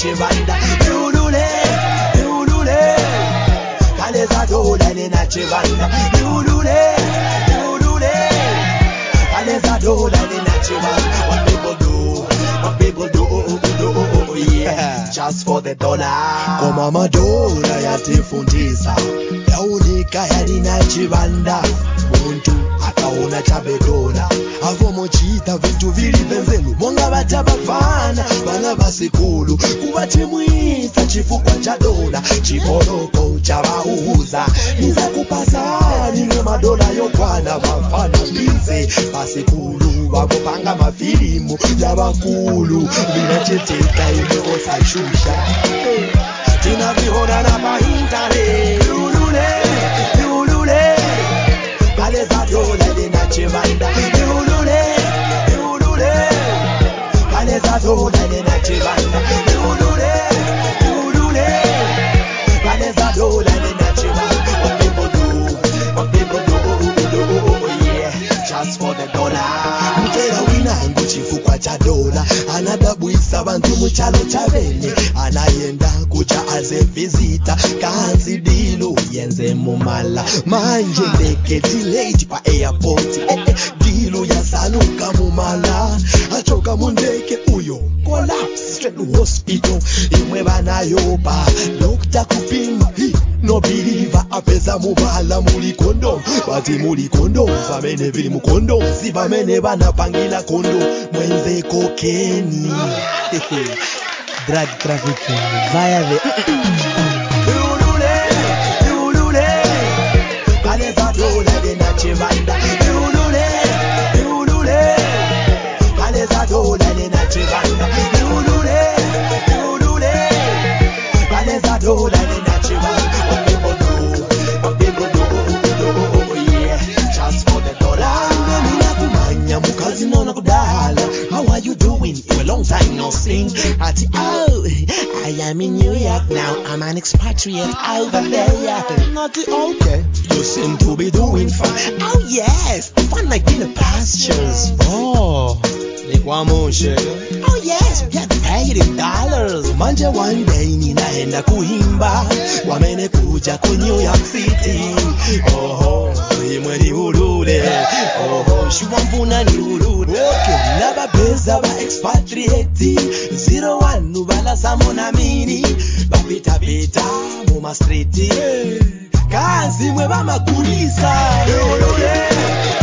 nakivanda yulule yulule. Kale zadolane nakivanda kale zadolane nakivanda what people do what people do do yeah. Just for yatifundisa yaulika yalina chivanda. Muntu akaona chabedola avomochita vintu vili vasikulu vakupanga mafilimu yavakulu vinachitika imwe vantu muchalo anayenda kucha azevhizita kazi dilo yenze mumala. Manje ndege tilate pa airport eh, eh, dilo yasaluka mumala. Achoka mundeke uyo collapse straight hospital mubala muli kondom vati muli vamene vili vanapangila kondo mwenze kokeni. Drug trafficking via the I am in New York now. I'm an expatriate over there. Not the okay. You seem to be doing fine. Oh yes, fun like in the pastures. oh nikwamushe Oh yes, we get paid in dollars. Manje one day ninaenda kuimba wamene kuja ku New York City. Oh. Oho, imwe ni ulule. Oho, oh. shiwamfuna ni ulule. Okay, nababeza ba expatriate. Zero one bala samonamini. Bapita pita mu ma street. Eh. Kazi mwe bamakulisa. Ulule, eh.